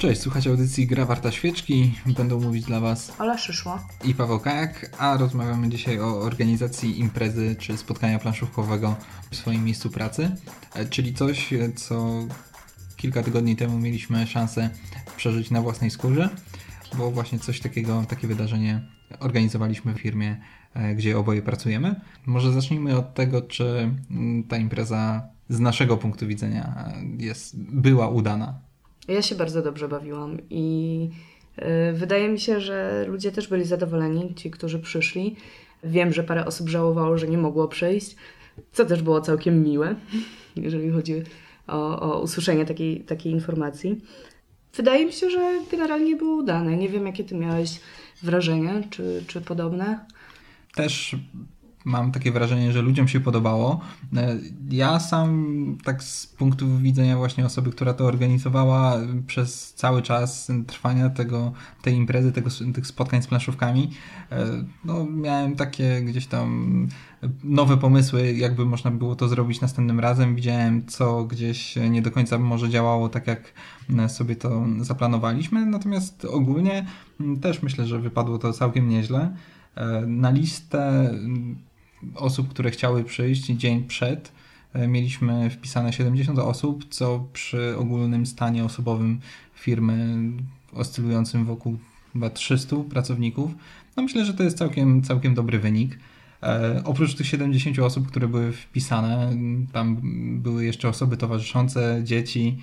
Cześć, słuchajcie audycji Gra Warta Świeczki. Będą mówić dla Was Ola Szyszło i Paweł Kajak, a rozmawiamy dzisiaj o organizacji imprezy czy spotkania planszówkowego w swoim miejscu pracy, e, czyli coś, co kilka tygodni temu mieliśmy szansę przeżyć na własnej skórze, bo właśnie coś takiego, takie wydarzenie organizowaliśmy w firmie, e, gdzie oboje pracujemy. Może zacznijmy od tego, czy mm, ta impreza z naszego punktu widzenia e, jest, była udana. Ja się bardzo dobrze bawiłam i yy, wydaje mi się, że ludzie też byli zadowoleni, ci, którzy przyszli. Wiem, że parę osób żałowało, że nie mogło przyjść, co też było całkiem miłe, jeżeli chodzi o, o usłyszenie takiej, takiej informacji. Wydaje mi się, że generalnie było udane. Nie wiem, jakie ty miałeś wrażenie, czy, czy podobne. Też mam takie wrażenie, że ludziom się podobało. E, ja sam, tak z punktu widzenia właśnie osoby, która to organizowała przez cały czas trwania tego, tej imprezy, tego, tych spotkań z planszówkami, e, no, miałem takie gdzieś tam nowe pomysły, jakby można było to zrobić następnym razem. Widziałem, co gdzieś nie do końca może działało tak, jak sobie to zaplanowaliśmy, natomiast ogólnie też myślę, że wypadło to całkiem nieźle. E, na listę osób, które chciały przyjść dzień przed, e, mieliśmy wpisane 70 osób, co przy ogólnym stanie osobowym firmy oscylującym wokół chyba 300 pracowników, no myślę, że to jest całkiem, całkiem dobry wynik. E, oprócz tych 70 osób, które były wpisane, tam były jeszcze osoby towarzyszące, dzieci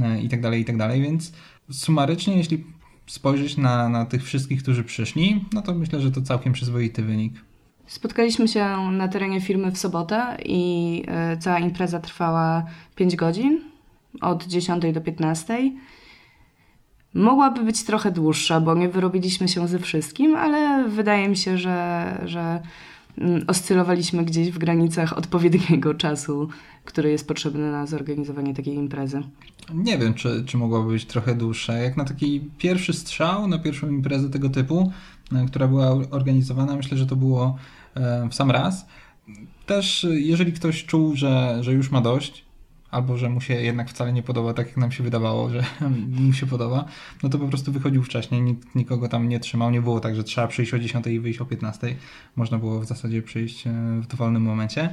e, i tak dalej, i tak więc sumarycznie, jeśli spojrzeć na, na tych wszystkich, którzy przyszli, no to myślę, że to całkiem przyzwoity wynik. Spotkaliśmy się na terenie firmy w sobotę i e, cała impreza trwała 5 godzin, od 10 do 15. Mogłaby być trochę dłuższa, bo nie wyrobiliśmy się ze wszystkim, ale wydaje mi się, że, że oscylowaliśmy gdzieś w granicach odpowiedniego czasu, który jest potrzebny na zorganizowanie takiej imprezy. Nie wiem, czy, czy mogłaby być trochę dłuższa. Jak na taki pierwszy strzał, na pierwszą imprezę tego typu, e, która była organizowana, myślę, że to było E, w sam raz. Też jeżeli ktoś czuł, że, że już ma dość, albo że mu się jednak wcale nie podoba tak, jak nam się wydawało, że mu się podoba, no to po prostu wychodził wcześniej, nikt nikogo tam nie trzymał. Nie było tak, że trzeba przyjść o 10 i wyjść o 15. Można było w zasadzie przyjść e, w dowolnym momencie.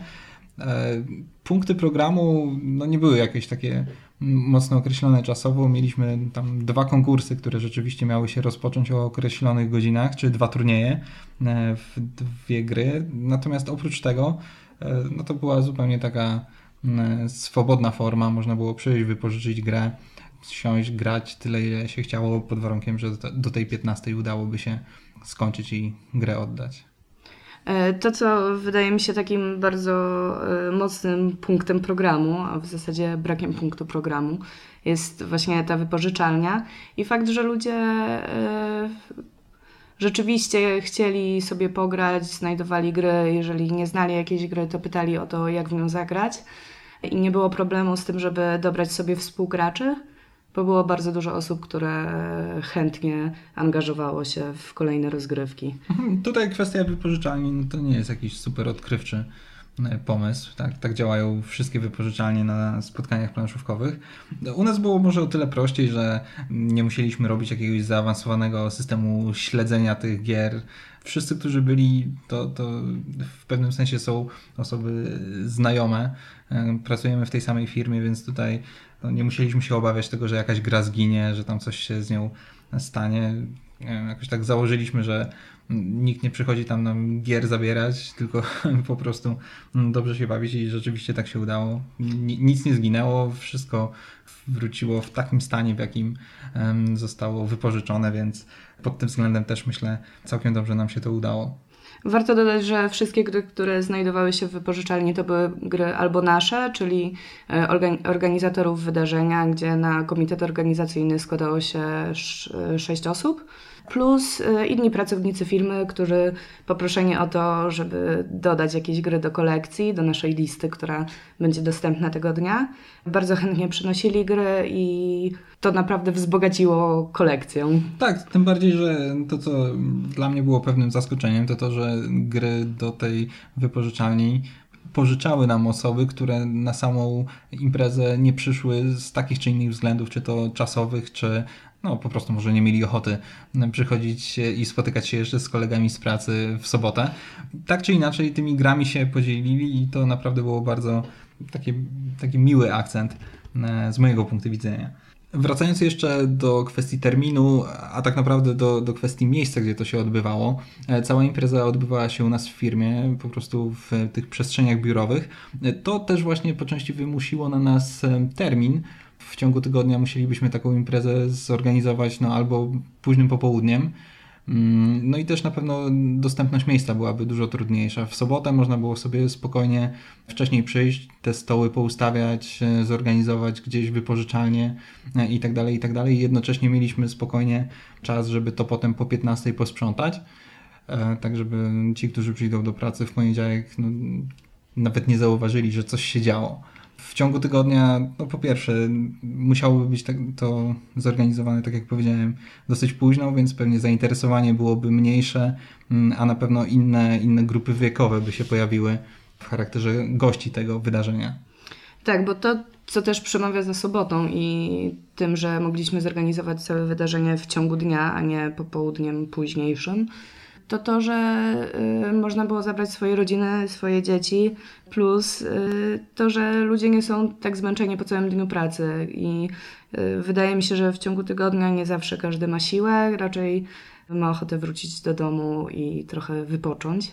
E, punkty programu no nie były jakieś takie mocno określone czasowo. Mieliśmy tam dwa konkursy, które rzeczywiście miały się rozpocząć o określonych godzinach, czy dwa turnieje e, w dwie gry. Natomiast oprócz tego, no to była zupełnie taka swobodna forma. Można było przyjść, wypożyczyć grę, siąść, grać tyle, ile się chciało, pod warunkiem, że do tej 15 udałoby się skończyć i grę oddać. E, to, co wydaje mi się takim bardzo e, mocnym punktem programu, a w zasadzie brakiem punktu programu, jest właśnie ta wypożyczalnia i fakt, że ludzie e, rzeczywiście chcieli sobie pograć, znajdowali gry, jeżeli nie znali jakiejś gry, to pytali o to, jak w nią zagrać. I nie było problemu z tym, żeby dobrać sobie współgraczy bo było bardzo dużo osób, które chętnie angażowało się w kolejne rozgrywki. Tutaj kwestia wypożyczalni no to nie jest jakiś super odkrywczy pomysł. Tak, tak działają wszystkie wypożyczalnie na spotkaniach planszówkowych. U nas było może o tyle prościej, że nie musieliśmy robić jakiegoś zaawansowanego systemu śledzenia tych gier. Wszyscy, którzy byli, to, to w pewnym sensie są osoby znajome. E, pracujemy w tej samej firmie, więc tutaj no nie musieliśmy się obawiać tego, że jakaś gra zginie, że tam coś się z nią stanie. Jakoś tak założyliśmy, że nikt nie przychodzi tam nam gier zabierać, tylko po prostu dobrze się bawić i rzeczywiście tak się udało. Nic nie zginęło, wszystko wróciło w takim stanie, w jakim zostało wypożyczone, więc pod tym względem też myślę całkiem dobrze nam się to udało. Warto dodać, że wszystkie gry, które znajdowały się w wypożyczalni, to były gry albo nasze, czyli e, organizatorów wydarzenia, gdzie na komitet organizacyjny składało się sześć osób plus e, inni pracownicy firmy, którzy poproszeni o to, żeby dodać jakieś gry do kolekcji, do naszej listy, która będzie dostępna tego dnia, bardzo chętnie przynosili gry i to naprawdę wzbogaciło kolekcję. Tak, tym bardziej, że to, co dla mnie było pewnym zaskoczeniem, to to, że gry do tej wypożyczalni pożyczały nam osoby, które na samą imprezę nie przyszły z takich czy innych względów, czy to czasowych, czy no po prostu może nie mieli ochoty przychodzić i spotykać się jeszcze z kolegami z pracy w sobotę. Tak czy inaczej tymi grami się podzielili i to naprawdę było bardzo taki, taki miły akcent e, z mojego punktu widzenia. Wracając jeszcze do kwestii terminu, a tak naprawdę do, do kwestii miejsca, gdzie to się odbywało. E, cała impreza odbywała się u nas w firmie, po prostu w tych przestrzeniach biurowych. E, to też właśnie po części wymusiło na nas termin, w ciągu tygodnia musielibyśmy taką imprezę zorganizować no, albo późnym popołudniem. Mm, no i też na pewno dostępność miejsca byłaby dużo trudniejsza. W sobotę można było sobie spokojnie wcześniej przyjść, te stoły poustawiać, e, zorganizować gdzieś wypożyczalnie e, i tak dalej, i tak dalej. Jednocześnie mieliśmy spokojnie czas, żeby to potem po 15 posprzątać, e, tak żeby ci, którzy przyjdą do pracy w poniedziałek, no, nawet nie zauważyli, że coś się działo w ciągu tygodnia, no po pierwsze, musiałoby być tak, to zorganizowane, tak jak powiedziałem, dosyć późno, więc pewnie zainteresowanie byłoby mniejsze, mm, a na pewno inne, inne grupy wiekowe by się pojawiły w charakterze gości tego wydarzenia. Tak, bo to, co też przemawia za sobotą i tym, że mogliśmy zorganizować całe wydarzenie w ciągu dnia, a nie popołudniem późniejszym, to to, że y, można było zabrać swoje rodziny, swoje dzieci, plus y, to, że ludzie nie są tak zmęczeni po całym dniu pracy i y, wydaje mi się, że w ciągu tygodnia nie zawsze każdy ma siłę, raczej ma ochotę wrócić do domu i trochę wypocząć.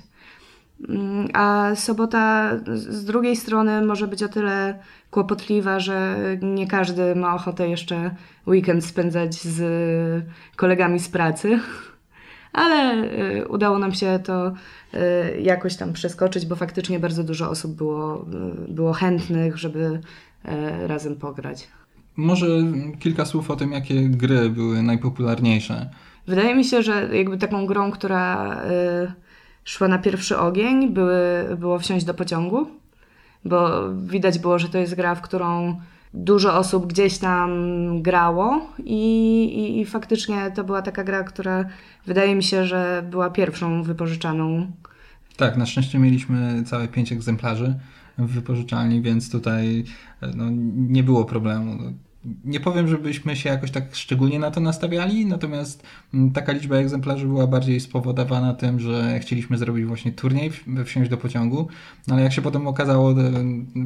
Mm, a sobota z drugiej strony może być o tyle kłopotliwa, że nie każdy ma ochotę jeszcze weekend spędzać z kolegami z pracy ale y, udało nam się to y, jakoś tam przeskoczyć, bo faktycznie bardzo dużo osób było, y, było chętnych, żeby razem pograć. Może kilka słów o tym, jakie gry były najpopularniejsze. Wydaje mi się, że jakby taką grą, która szła na pierwszy ogień, były, było wsiąść do pociągu, bo widać było, że to jest gra, w którą dużo osób gdzieś tam grało i, i, i, faktycznie to była taka gra, która wydaje mi się, że była pierwszą wypożyczaną. Tak, na szczęście mieliśmy całe pięć egzemplarzy w wypożyczalni, więc tutaj no, nie było problemu. Nie powiem, żebyśmy się jakoś tak szczególnie na to nastawiali, natomiast mm, taka liczba egzemplarzy była bardziej spowodowana tym, że chcieliśmy zrobić właśnie turniej, wsiąść do pociągu, no ale jak się potem okazało,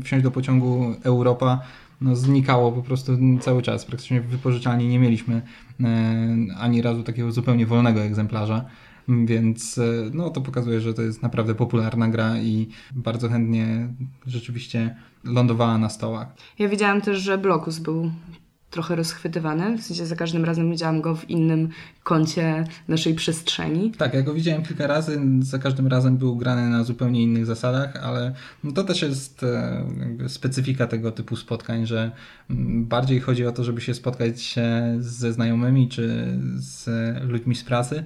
wsiąść do pociągu Europa no, znikało po prostu cały czas. Praktycznie w wypożyczalni nie mieliśmy e, ani razu takiego zupełnie wolnego egzemplarza. Więc e, no, to pokazuje, że to jest naprawdę popularna gra i bardzo chętnie rzeczywiście lądowała na stołach. Ja widziałam też, że Blokus był trochę rozchwytywany, w sensie za każdym razem widziałam go w innym kącie naszej przestrzeni. Tak, ja go widziałem kilka razy, za każdym razem był grany na zupełnie innych zasadach, ale to też jest e, specyfika tego typu spotkań, że mm, bardziej chodzi o to, żeby się spotkać ze znajomymi czy z ludźmi z pracy,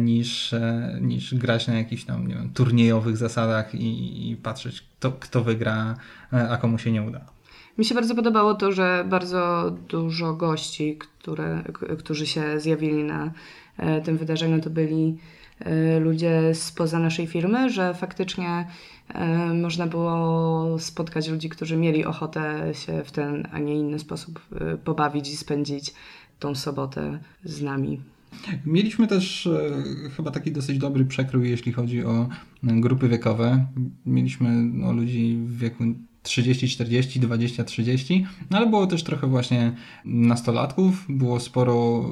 niż, e, niż grać na jakichś tam nie wiem, turniejowych zasadach i, i patrzeć, kto, kto wygra, a komu się nie uda. Mi się bardzo podobało to, że bardzo dużo gości, które, którzy się zjawili na e, tym wydarzeniu, to byli e, ludzie spoza naszej firmy, że faktycznie e, można było spotkać ludzi, którzy mieli ochotę się w ten, a nie inny sposób pobawić i spędzić tą sobotę z nami. Mieliśmy też chyba taki dosyć dobry przekrój, jeśli chodzi o grupy wiekowe. Mieliśmy no, ludzi w wieku 30, 40, 20, 30, no ale było też trochę właśnie nastolatków, było sporo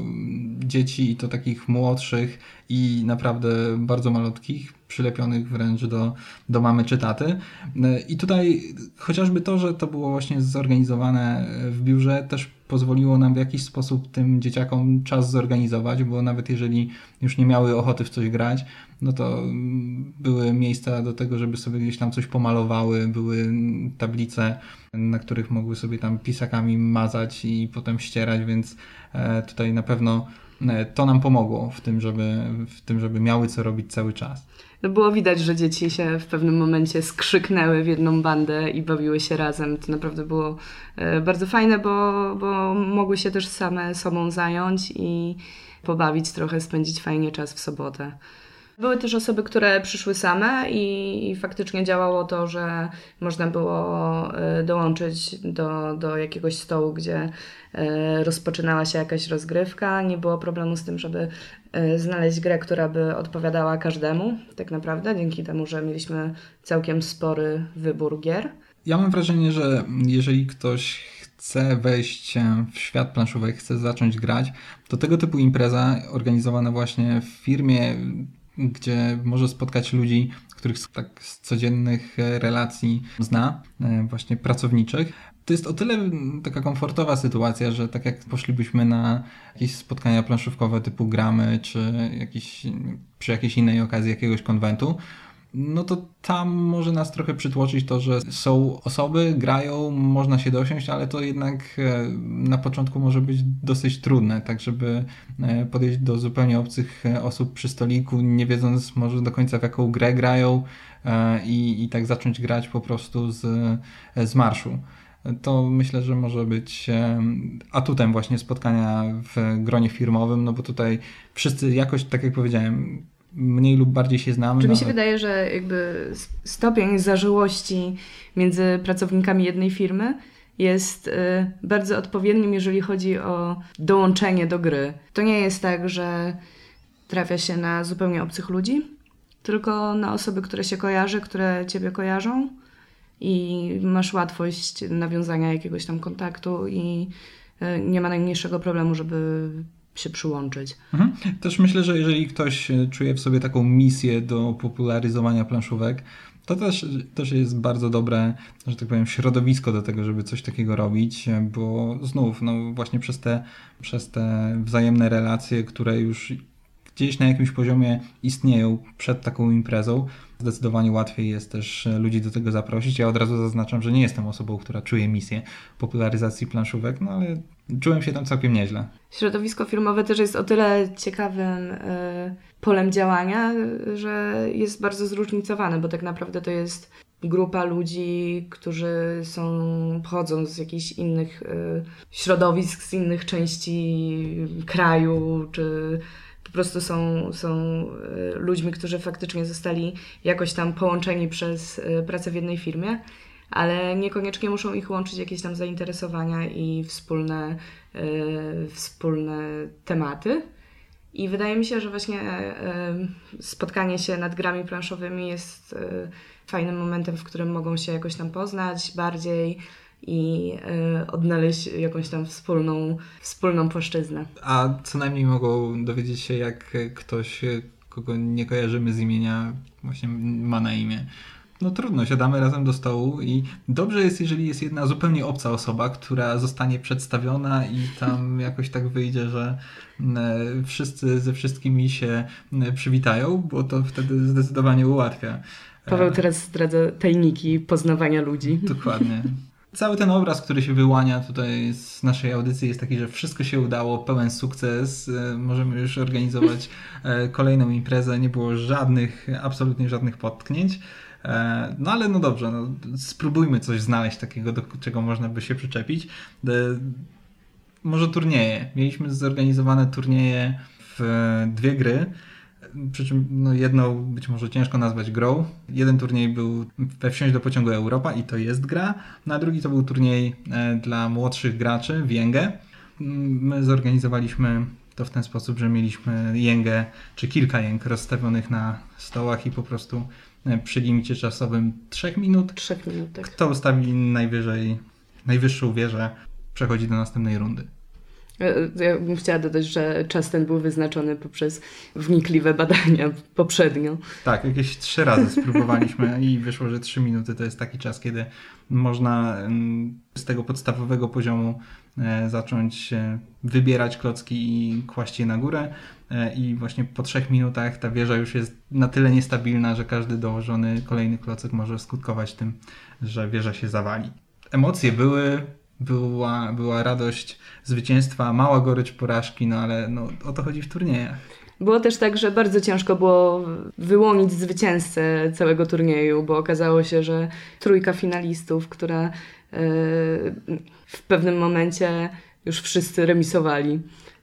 dzieci i to takich młodszych i naprawdę bardzo malutkich, przylepionych wręcz do, do mamy czy taty. I tutaj chociażby to, że to było właśnie zorganizowane w biurze, też pozwoliło nam w jakiś sposób tym dzieciakom czas zorganizować, bo nawet jeżeli już nie miały ochoty w coś grać, no to były miejsca do tego, żeby sobie gdzieś tam coś pomalowały, były tablice, na których mogły sobie tam pisakami mazać i potem ścierać, więc e, tutaj na pewno e, to nam pomogło w tym, żeby, w tym, żeby miały co robić cały czas. No było widać, że dzieci się w pewnym momencie skrzyknęły w jedną bandę i bawiły się razem. To naprawdę było e, bardzo fajne, bo, bo mogły się też same sobą zająć i pobawić trochę, spędzić fajnie czas w sobotę. Były też osoby, które przyszły same i, i faktycznie działało to, że można było y, dołączyć do, do jakiegoś stołu, gdzie y, rozpoczynała się jakaś rozgrywka. Nie było problemu z tym, żeby y, znaleźć grę, która by odpowiadała każdemu, tak naprawdę, dzięki temu, że mieliśmy całkiem spory wybór gier. Ja mam wrażenie, że jeżeli ktoś chce wejść w świat planszowy, chce zacząć grać, to tego typu impreza organizowana właśnie w firmie, gdzie może spotkać ludzi, których tak z codziennych relacji zna, e, właśnie pracowniczych. To jest o tyle taka komfortowa sytuacja, że tak jak poszlibyśmy na jakieś spotkania planszówkowe typu gramy, czy jakiś, przy jakiejś innej okazji jakiegoś konwentu, no to tam może nas trochę przytłoczyć to, że są osoby, grają, można się dosiąść, ale to jednak e, na początku może być dosyć trudne, tak żeby e, podejść do zupełnie obcych e, osób przy stoliku, nie wiedząc może do końca w jaką grę grają i, i tak zacząć grać po prostu z, z marszu. To myślę, że może być atutem właśnie spotkania w gronie firmowym, no bo tutaj wszyscy jakoś, tak jak powiedziałem, mniej lub bardziej się znamy. Czy mi się wydaje, że jakby stopień zażyłości między pracownikami jednej firmy jest y, bardzo odpowiednim, jeżeli chodzi o dołączenie do gry. To nie jest tak, że trafia się na zupełnie obcych ludzi, tylko na osoby, które się kojarzy, które ciebie kojarzą i masz łatwość nawiązania jakiegoś tam kontaktu i y, nie ma najmniejszego problemu, żeby się przyłączyć. Mhm. Też myślę, że jeżeli ktoś e, czuje w sobie taką misję do popularyzowania planszówek, to też, też jest bardzo dobre, że tak powiem, środowisko do tego, żeby coś takiego robić, e, bo znów, no właśnie przez te, przez te wzajemne relacje, które już gdzieś na jakimś poziomie istnieją przed taką imprezą, zdecydowanie łatwiej jest też e, ludzi do tego zaprosić. Ja od razu zaznaczam, że nie jestem osobą, która czuje misję popularyzacji planszówek, no ale czułem się tam całkiem nieźle. Środowisko filmowe też jest o tyle ciekawym y, polem działania, że jest bardzo zróżnicowane, bo tak naprawdę to jest grupa ludzi, którzy są, pochodzą z jakichś innych y, środowisk, z innych części kraju, czy prostu są, są y, ludźmi, którzy faktycznie zostali jakoś tam połączeni przez pracę w jednej firmie ale niekoniecznie muszą ich łączyć jakieś tam zainteresowania i wspólne, yy, wspólne tematy. I wydaje mi się, że właśnie spotkanie się nad grami planszowymi jest fajnym momentem, w którym mogą się jakoś tam poznać bardziej i odnaleźć jakąś tam wspólną, wspólną płaszczyznę. A co najmniej mogą dowiedzieć się, jak ktoś, kogo nie kojarzymy z imienia, właśnie ma na imię no trudno, siadamy razem do stołu i dobrze jest, jeżeli jest jedna zupełnie obca osoba, która zostanie przedstawiona i tam jakoś tak wyjdzie, że e, wszyscy ze wszystkimi się e, przywitają, bo to wtedy zdecydowanie ułatwia. Paweł teraz zdradza tajniki poznawania ludzi. Dokładnie. Cały ten obraz, który się wyłania tutaj z naszej audycji jest taki, że wszystko się udało, pełen sukces. E, możemy już organizować kolejną imprezę. Nie było żadnych, absolutnie żadnych potknięć. E, no ale no dobrze, no, spróbujmy coś znaleźć takiego, do czego można by się przyczepić. E, może turnieje. Mieliśmy zorganizowane turnieje w dwie gry. Przy czym no, jedną być może ciężko nazwać grą. Jeden turniej był we Wsiąść do pociągu Europa i to jest gra, no, a drugi to był turniej e, dla młodszych graczy w Jęgę. My zorganizowaliśmy to w ten sposób, że mieliśmy jęgę, czy kilka jęg rozstawionych na stołach i po prostu E, przy limicie czasowym 3 minut. 3 minut, tak. Kto ustawi najwyżej, najwyższą wieżę, przechodzi do następnej rundy. E, ja bym chciała dodać, że czas ten był wyznaczony poprzez wnikliwe badania poprzednio. Tak, jakieś trzy razy spróbowaliśmy i wyszło, że trzy minuty to jest taki czas, kiedy można mm, z tego podstawowego poziomu e, zacząć wybierać klocki i kłaść je na górę. E, I właśnie po trzech minutach ta wieża już jest na tyle niestabilna, że każdy dołożony kolejny klocek może skutkować tym, że wieża się zawali. Emocje były, była, była radość zwycięstwa, mała gorycz porażki, no ale no, o to chodzi w turniejach. Było też tak, że bardzo ciężko było wyłonić zwycięzcę całego turnieju, bo okazało się, że trójka finalistów, która e, w pewnym momencie już wszyscy remisowali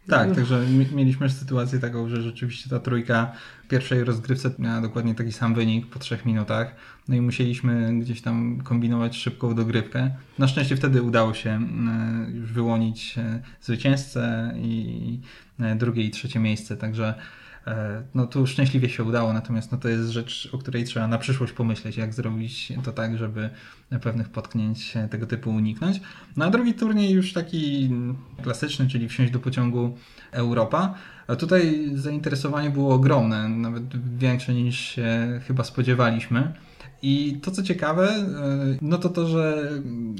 Tak, także mieliśmy sytuację taką, że rzeczywiście ta trójka w pierwszej rozgrywce miała dokładnie taki sam wynik po trzech minutach. No i musieliśmy gdzieś tam kombinować szybką dogrywkę. Na szczęście wtedy udało się e, już wyłonić e, zwycięzcę i e, drugie i trzecie miejsce, także no tu szczęśliwie się udało, natomiast no to jest rzecz, o której trzeba na przyszłość pomyśleć, jak zrobić to tak, żeby pewnych potknięć tego typu uniknąć. No a drugi turniej już taki klasyczny, czyli wsiąść do pociągu Europa. A tutaj zainteresowanie było ogromne, nawet większe niż się chyba spodziewaliśmy. I to co ciekawe, e, no to to, że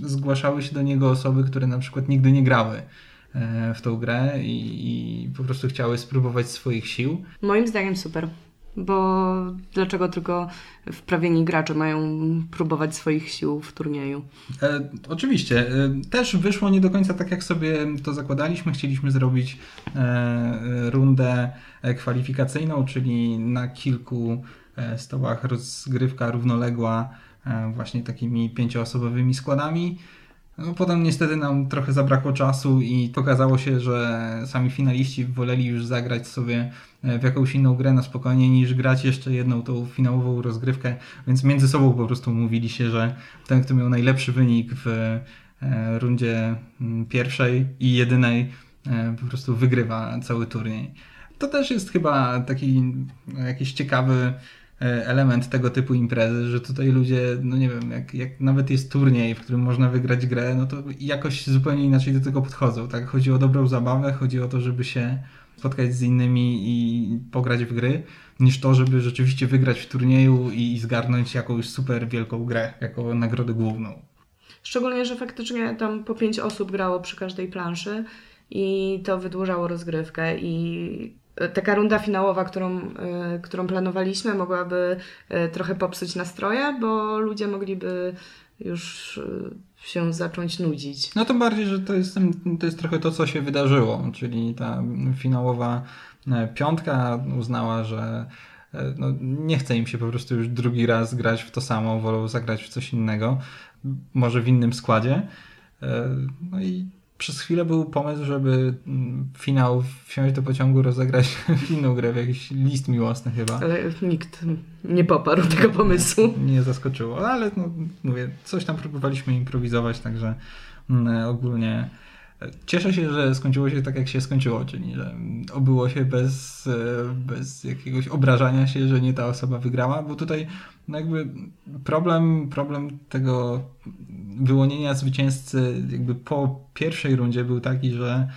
zgłaszały się do niego osoby, które na przykład nigdy nie grały E, w tą grę i, i po prostu chciały spróbować swoich sił. Moim zdaniem super. Bo dlaczego tylko wprawieni gracze mają próbować swoich sił w turnieju? E, oczywiście. E, też wyszło nie do końca tak, jak sobie to zakładaliśmy. Chcieliśmy zrobić e, rundę kwalifikacyjną, czyli na kilku e, stołach rozgrywka równoległa e, właśnie takimi pięcioosobowymi składami. No, potem niestety nam trochę zabrakło czasu i pokazało się, że sami finaliści woleli już zagrać sobie e, w jakąś inną grę na spokojnie niż grać jeszcze jedną tą finałową rozgrywkę, więc między sobą po prostu mówili się, że ten, kto miał najlepszy wynik w e, rundzie mm, pierwszej i jedynej e, po prostu wygrywa cały turniej. To też jest chyba taki jakiś ciekawy element tego typu imprezy, że tutaj ludzie, no nie wiem, jak, jak nawet jest turniej, w którym można wygrać grę, no to jakoś zupełnie inaczej do tego podchodzą. Tak? Chodzi o dobrą zabawę, chodzi o to, żeby się spotkać z innymi i pograć w gry, niż to, żeby rzeczywiście wygrać w turnieju i zgarnąć jakąś super wielką grę jako nagrodę główną. Szczególnie, że faktycznie tam po pięć osób grało przy każdej planszy i to wydłużało rozgrywkę i taka runda finałowa, którą, y, którą planowaliśmy, mogłaby y, trochę popsuć nastroje, bo ludzie mogliby już się zacząć nudzić. No to bardziej, że to jest, to jest trochę to, co się wydarzyło, czyli ta finałowa e, piątka uznała, że e, no, nie chce im się po prostu już drugi raz grać w to samo, wolą zagrać w coś innego, może w innym składzie. E, no i przez chwilę był pomysł, żeby mm, finał wsiąść do pociągu, rozegrać inną grę w jakiś list miłosny chyba. Ale nikt nie poparł tego pomysłu. Nie zaskoczyło, ale no, mówię, coś tam próbowaliśmy improwizować, także mm, ogólnie Cieszę się, że skończyło się tak, jak się skończyło, czyli że obyło się bez, bez jakiegoś obrażania się, że nie ta osoba wygrała, bo tutaj no jakby problem, problem tego wyłonienia zwycięzcy jakby po pierwszej rundzie był taki, że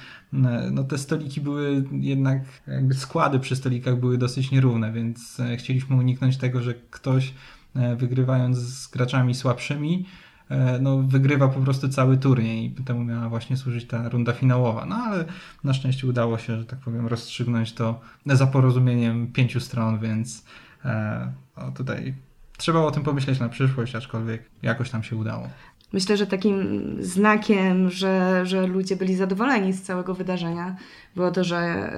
no te stoliki były jednak, jakby składy przy stolikach były dosyć nierówne, więc chcieliśmy uniknąć tego, że ktoś e, wygrywając z graczami słabszymi E, no, wygrywa po prostu cały turniej i temu miała właśnie służyć ta runda finałowa. No ale na szczęście udało się, że tak powiem, rozstrzygnąć to za porozumieniem pięciu stron, więc e, no, tutaj trzeba o tym pomyśleć na przyszłość, aczkolwiek jakoś tam się udało. Myślę, że takim znakiem, że, że ludzie byli zadowoleni z całego wydarzenia, było to, że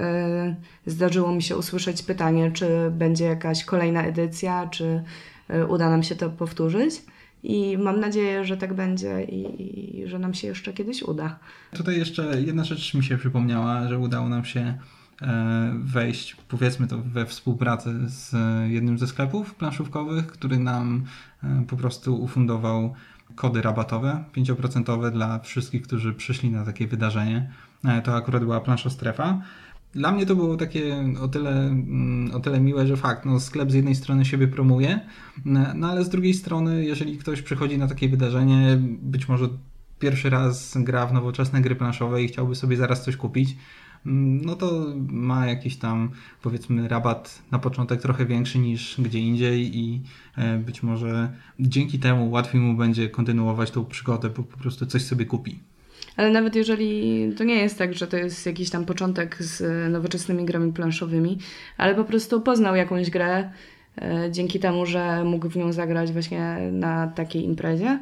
y, zdarzyło mi się usłyszeć pytanie, czy będzie jakaś kolejna edycja, czy uda nam się to powtórzyć. I mam nadzieję, że tak będzie i, i, że nam się jeszcze kiedyś uda. Tutaj jeszcze jedna rzecz mi się przypomniała, że udało nam się e, wejść, powiedzmy to, we współpracę z jednym ze sklepów planszówkowych, który nam e, po prostu ufundował kody rabatowe 5% dla wszystkich, którzy przyszli na takie wydarzenie. E, to akurat była plansza strefa. Dla mnie to było takie o tyle, mm, o tyle miłe, że fakt, no sklep z jednej strony siebie promuje, no ale z drugiej strony, jeżeli ktoś przychodzi na takie wydarzenie, być może pierwszy raz gra w nowoczesne gry planszowe i chciałby sobie zaraz coś kupić, mm, no to ma jakiś tam powiedzmy rabat na początek trochę większy niż gdzie indziej i e, być może dzięki temu łatwiej mu będzie kontynuować tą przygodę, bo po prostu coś sobie kupi. Ale nawet jeżeli to nie jest tak, że to jest jakiś tam początek z nowoczesnymi grami planszowymi, ale po prostu poznał jakąś grę e, dzięki temu, że mógł w nią zagrać właśnie na takiej imprezie,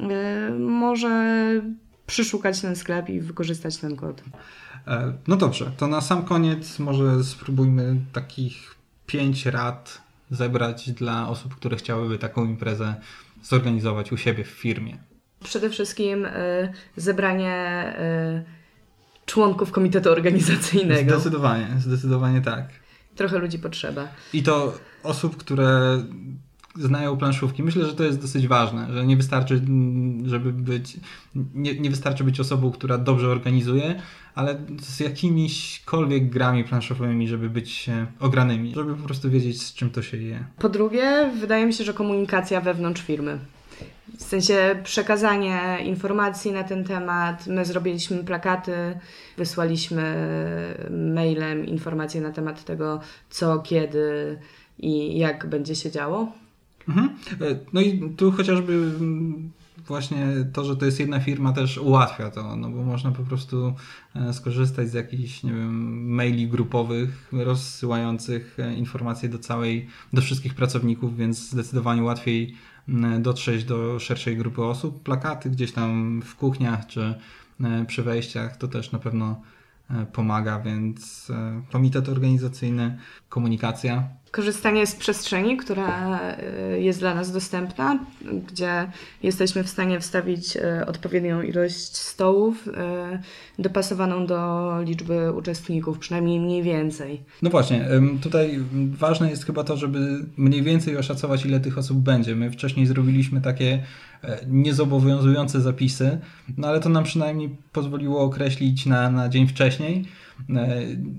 e, może przyszukać ten sklep i wykorzystać ten kod. E, no dobrze, to na sam koniec może spróbujmy takich pięć rad zebrać dla osób, które chciałyby taką imprezę zorganizować u siebie w firmie. Przede wszystkim y, zebranie y, członków komitetu organizacyjnego. Zdecydowanie, zdecydowanie tak. Trochę ludzi potrzeba. I to osób, które znają planszówki. Myślę, że to jest dosyć ważne, że nie wystarczy, żeby być, nie, nie wystarczy być osobą, która dobrze organizuje, ale z jakimiśkolwiek grami planszowymi, żeby być ogranymi, żeby po prostu wiedzieć, z czym to się je. Po drugie, wydaje mi się, że komunikacja wewnątrz firmy. W sensie przekazanie informacji na ten temat. My zrobiliśmy plakaty, wysłaliśmy mailem informacje na temat tego, co, kiedy i jak będzie się działo. Mhm. E, no i tu chociażby mm, właśnie to, że to jest jedna firma też ułatwia to, no bo można po prostu e, skorzystać z jakichś, nie wiem, maili grupowych rozsyłających e, informacje do całej, do wszystkich pracowników, więc zdecydowanie łatwiej dotrzeć do szerszej grupy osób. Plakaty gdzieś tam w kuchniach czy przy wejściach to też na pewno pomaga, więc komitet organizacyjny, komunikacja korzystanie z przestrzeni, która y, jest dla nas dostępna, gdzie jesteśmy w stanie wstawić y, odpowiednią ilość stołów y, dopasowaną do liczby uczestników, przynajmniej mniej więcej. No właśnie, tutaj ważne jest chyba to, żeby mniej więcej oszacować, ile tych osób będzie. My wcześniej zrobiliśmy takie e, niezobowiązujące zapisy, no ale to nam przynajmniej pozwoliło określić na, na dzień wcześniej,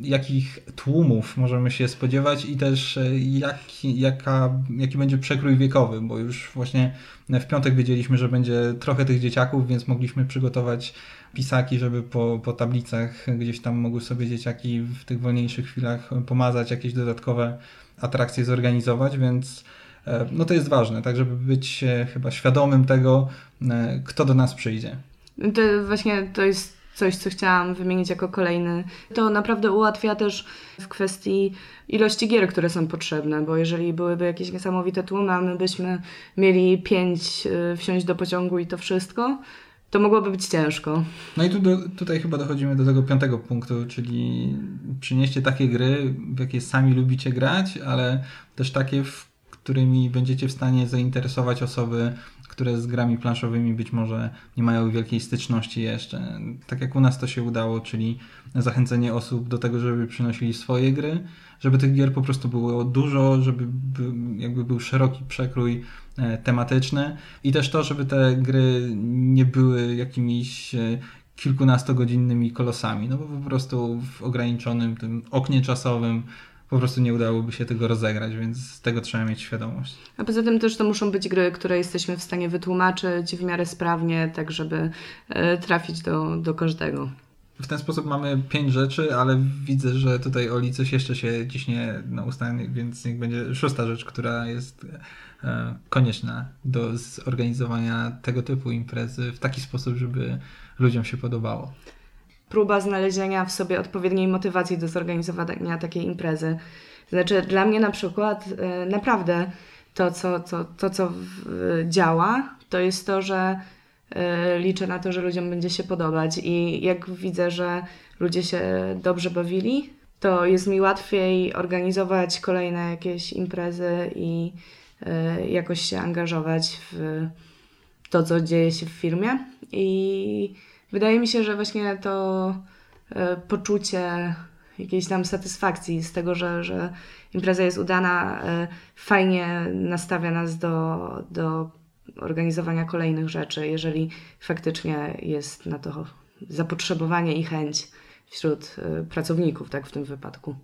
jakich tłumów możemy się spodziewać i też jak, jaka, jaki będzie przekrój wiekowy, bo już właśnie w piątek wiedzieliśmy, że będzie trochę tych dzieciaków, więc mogliśmy przygotować pisaki, żeby po, po tablicach gdzieś tam mogły sobie dzieciaki w tych wolniejszych chwilach pomazać, jakieś dodatkowe atrakcje zorganizować, więc e, no to jest ważne, tak żeby być e, chyba świadomym tego, e, kto do nas przyjdzie. To właśnie to jest coś, co chciałam wymienić jako kolejny. To naprawdę ułatwia też w kwestii ilości gier, które są potrzebne, bo jeżeli byłyby jakieś niesamowite tłumy, a my byśmy mieli pięć y, wsiąść do pociągu i to wszystko, to mogłoby być ciężko. No i tu do, tutaj chyba dochodzimy do tego piątego punktu, czyli przynieście takie gry, w jakie sami lubicie grać, ale też takie, w którymi będziecie w stanie zainteresować osoby które z grami planszowymi być może nie mają wielkiej styczności jeszcze. Tak jak u nas to się udało, czyli zachęcenie osób do tego, żeby przynosili swoje gry, żeby tych gier po prostu było dużo, żeby jakby był szeroki przekrój e, tematyczny i też to, żeby te gry nie były jakimiś e, kilkunastogodzinnymi kolosami, no bo po prostu w ograniczonym tym oknie czasowym po prostu nie udałoby się tego rozegrać, więc z tego trzeba mieć świadomość. A poza tym też to muszą być gry, które jesteśmy w stanie wytłumaczyć w miarę sprawnie, tak żeby e, trafić do, do każdego. W ten sposób mamy pięć rzeczy, ale widzę, że tutaj Oli coś jeszcze się ciśnie na usta, więc niech będzie szósta rzecz, która jest e, konieczna do zorganizowania tego typu imprezy w taki sposób, żeby ludziom się podobało próba znalezienia w sobie odpowiedniej motywacji do zorganizowania takiej imprezy. Znaczy, dla mnie na przykład y, naprawdę to, co, to, to, co działa, to jest to, że y, liczę na to, że ludziom będzie się podobać i jak widzę, że ludzie się dobrze bawili, to jest mi łatwiej organizować kolejne jakieś imprezy i y, jakoś się angażować w to, co dzieje się w firmie. I wydaje mi się, że właśnie to e, poczucie jakiejś tam satysfakcji z tego, że, że impreza jest udana, e, fajnie nastawia nas do, do organizowania kolejnych rzeczy, jeżeli faktycznie jest na to zapotrzebowanie i chęć wśród e, pracowników, tak w tym wypadku.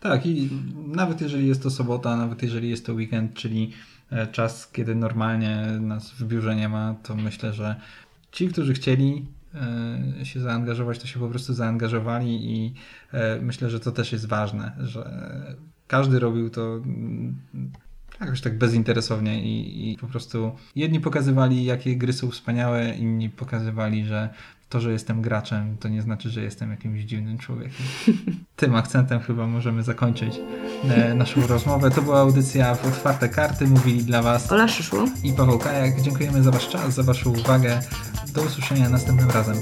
Tak, i nawet jeżeli jest to sobota, nawet jeżeli jest to weekend, czyli czas, kiedy normalnie nas w biurze nie ma, to myślę, że ci, którzy chcieli, się zaangażować, to się po prostu zaangażowali i e, myślę, że to też jest ważne, że każdy robił to mm, jakoś tak bezinteresownie i, i po prostu jedni pokazywali, jakie gry są wspaniałe, inni pokazywali, że to, że jestem graczem, to nie znaczy, że jestem jakimś dziwnym człowiekiem. Tym akcentem chyba możemy zakończyć e, naszą rozmowę. To była audycja w Otwarte Karty. Mówili dla Was Ola Szyszło i Paweł Kajak. Dziękujemy za Wasz czas, za Waszą uwagę. Do usłyszenia następnym razem.